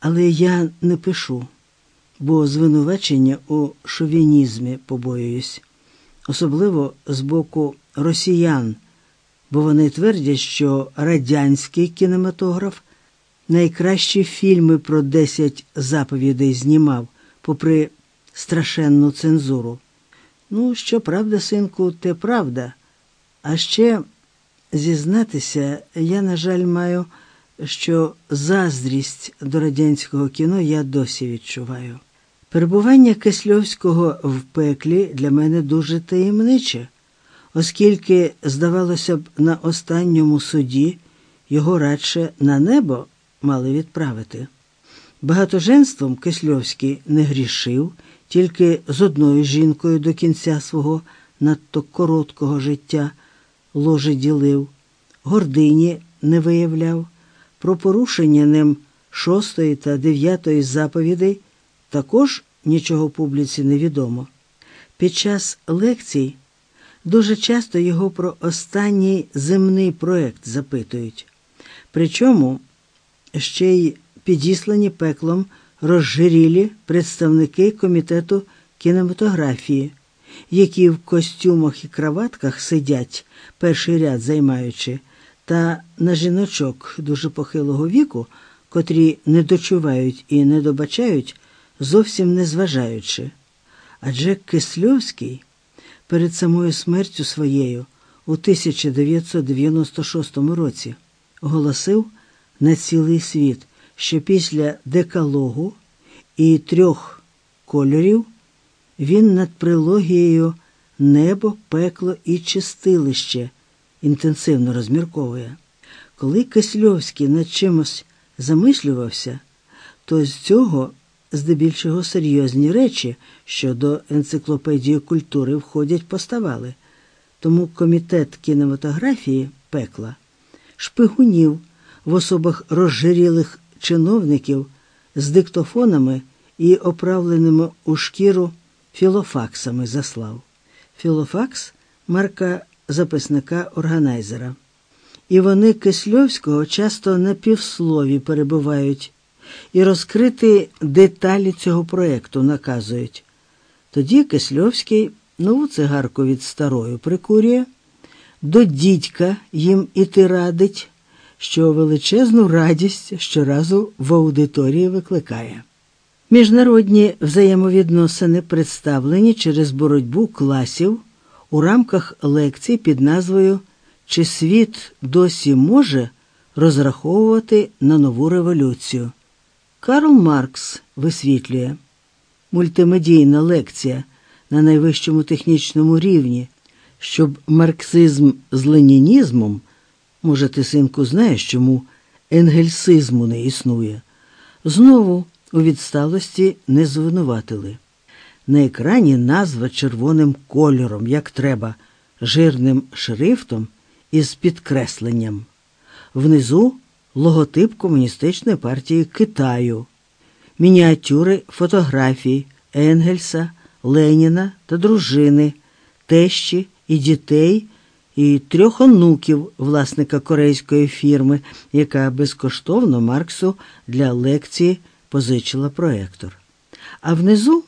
Але я не пишу, бо звинувачення у шовінізмі побоююсь, особливо з боку росіян, бо вони твердять, що радянський кінематограф найкращі фільми про 10 заповідей знімав, попри страшенну цензуру. Ну, що правда, синку, те правда. А ще зізнатися, я, на жаль, маю, що заздрість до радянського кіно я досі відчуваю. Перебування Кисльовського в пеклі для мене дуже таємниче, оскільки, здавалося б, на останньому суді його радше на небо мали відправити. Багатоженством Кисльовський не грішив, тільки з одною жінкою до кінця свого надто короткого життя ложе ділив, гордині не виявляв, про порушення ним шостої та дев'ятої заповідей також нічого публіці не відомо. Під час лекцій дуже часто його про останній земний проект запитують. Причому ще й підіслані пеклом розжирілі представники комітету кінематографії, які в костюмах і краватках сидять, перший ряд займаючи, та на жіночок дуже похилого віку, котрі не дочувають і не добачають, зовсім не зважаючи. Адже Кисльовський перед самою смертю своєю у 1996 році оголосив на цілий світ, що після декалогу і трьох кольорів він над прилогією небо, пекло і чистилище інтенсивно розмірковує. Коли Кисльовський над чимось замислювався, то з цього здебільшого серйозні речі, що до енциклопедії культури входять, поставали. Тому комітет кінематографії пекла шпигунів в особах розжирілих чиновників з диктофонами і оправленими у шкіру філофаксами заслав. Філофакс марка записника органайзера. І вони Кисльовського часто на півслові перебувають і розкрити деталі цього проєкту наказують. Тоді Кисльовський нову цигарку від старою прикурює, до дідька їм іти радить, що величезну радість щоразу в аудиторії викликає. Міжнародні взаємовідносини представлені через боротьбу класів у рамках лекцій під назвою Чи світ досі може розраховувати на нову революцію? Карл Маркс висвітлює мультимедійна лекція на найвищому технічному рівні, щоб марксизм з ленінізмом, може, ти, синку, знаєш, чому енгельсизму не існує, знову у відсталості не звинуватили. На екрані назва червоним кольором, як треба, жирним шрифтом із підкресленням. Внизу логотип Комуністичної партії Китаю, мініатюри фотографій Енгельса, Леніна та дружини, тещі і дітей, і трьох онуків власника корейської фірми, яка безкоштовно Марксу для лекції позичила проектор. А внизу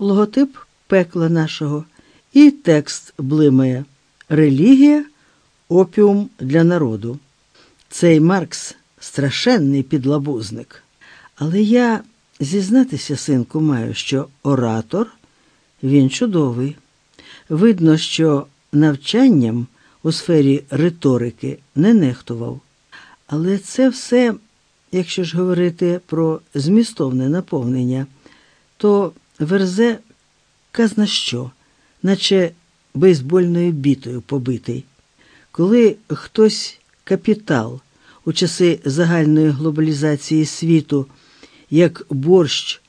логотип пекла нашого і текст блимає Релігія опіум для народу. Цей Маркс страшенний підлабузник. Але я зізнатися, синку, маю, що оратор він чудовий. Видно, що навчанням у сфері риторики не нехтував. Але це все, якщо ж говорити про змістовне наповнення, то верзе казна що, наче бейсбольною бітою побитий. Коли хтось капітал у часи загальної глобалізації світу, як борщ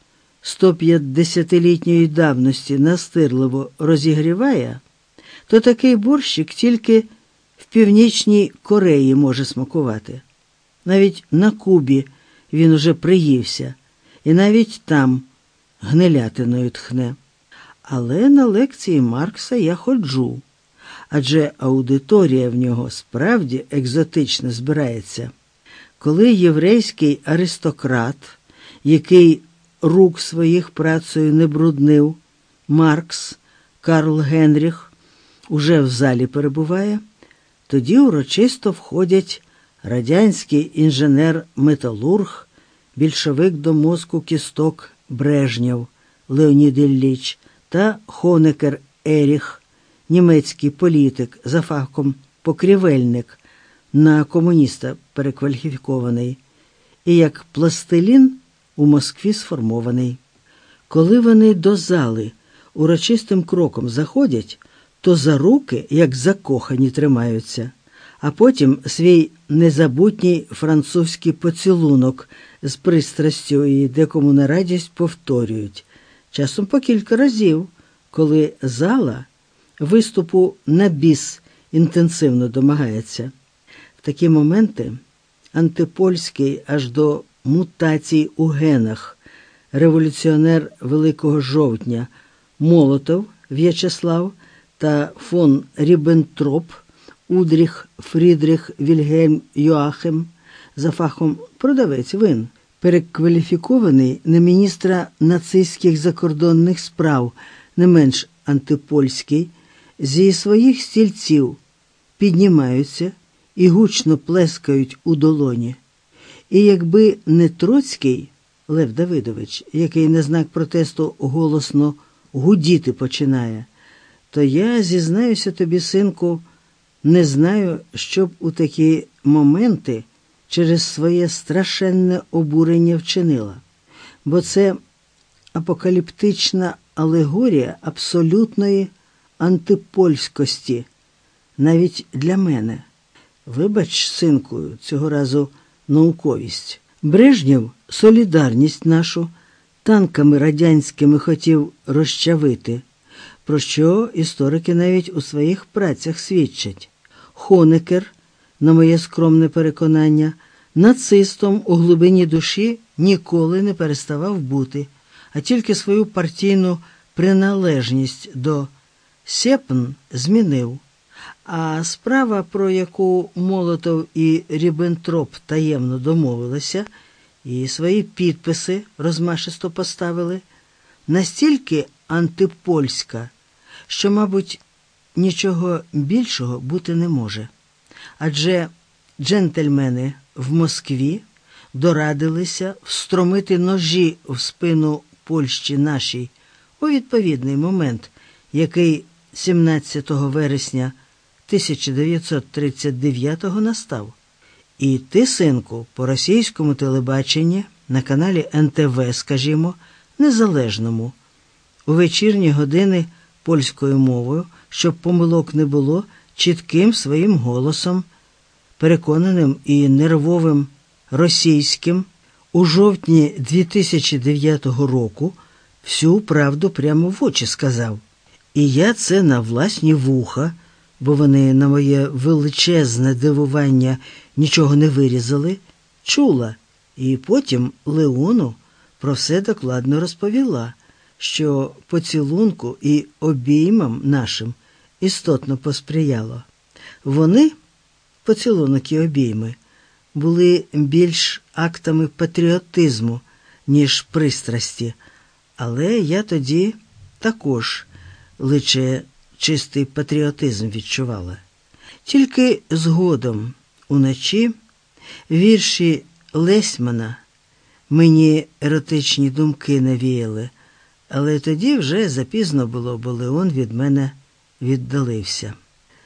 150-літньої давності настирливо розігріває, то такий борщик тільки в Північній Кореї може смакувати. Навіть на Кубі він уже приївся, і навіть там гнилятиною тхне. Але на лекції Маркса я ходжу, адже аудиторія в нього справді екзотично збирається. Коли єврейський аристократ який рук своїх працею не бруднив, Маркс, Карл Генріх уже в залі перебуває, тоді урочисто входять радянський інженер-металург, більшовик до мозку кісток Брежнєв Леонід Ілліч та Хонекер Еріх, німецький політик за фахом покрівельник на комуніста перекваліфікований, і як пластилін у Москві сформований. Коли вони до зали урочистим кроком заходять, то за руки, як закохані, тримаються, а потім свій незабутній французький поцілунок з пристрастю і декому на радість повторюють, часом по кілька разів, коли зала виступу на біс інтенсивно домагається. В такі моменти антипольський аж до мутацій у генах, революціонер Великого жовтня Молотов В'ячеслав та фон Ріббентроп, Удріх Фрідріх Вільгельм Йоахем за фахом продавець вин, перекваліфікований на міністра нацистських закордонних справ, не менш антипольський, зі своїх стільців піднімаються і гучно плескають у долоні. І якби не Троцький Лев Давидович, який на знак протесту голосно гудіти починає, то я зізнаюся тобі, синку, не знаю, що б у такі моменти через своє страшенне обурення вчинила, бо це апокаліптична алегорія абсолютної антипольськості, навіть для мене. Вибач, синку, цього разу науковість. Брежнєв солідарність нашу танками радянськими хотів розчавити, про що історики навіть у своїх працях свідчать. Хонекер, на моє скромне переконання, нацистом у глибині душі ніколи не переставав бути, а тільки свою партійну приналежність до Сєпн змінив. А справа, про яку Молотов і Ріббентроп таємно домовилися, і свої підписи розмашисто поставили, настільки антипольська, що, мабуть, нічого більшого бути не може. Адже джентльмени в Москві дорадилися встромити ножі в спину Польщі нашій у відповідний момент, який 17 вересня 1939-го настав. І ти, синку, по російському телебаченні на каналі НТВ, скажімо, незалежному, у вечірні години польською мовою, щоб помилок не було, чітким своїм голосом, переконаним і нервовим російським, у жовтні 2009 року всю правду прямо в очі сказав. І я це на власні вуха бо вони на моє величезне дивування нічого не вирізали, чула, і потім Леону про все докладно розповіла, що поцілунку і обіймам нашим істотно посприяло. Вони, поцілунок і обійми, були більш актами патріотизму, ніж пристрасті, але я тоді також лише чистий патріотизм відчувала. Тільки згодом, уночі, вірші Лесьмана мені еротичні думки навіяли, але тоді вже запізно було, бо Леон від мене віддалився.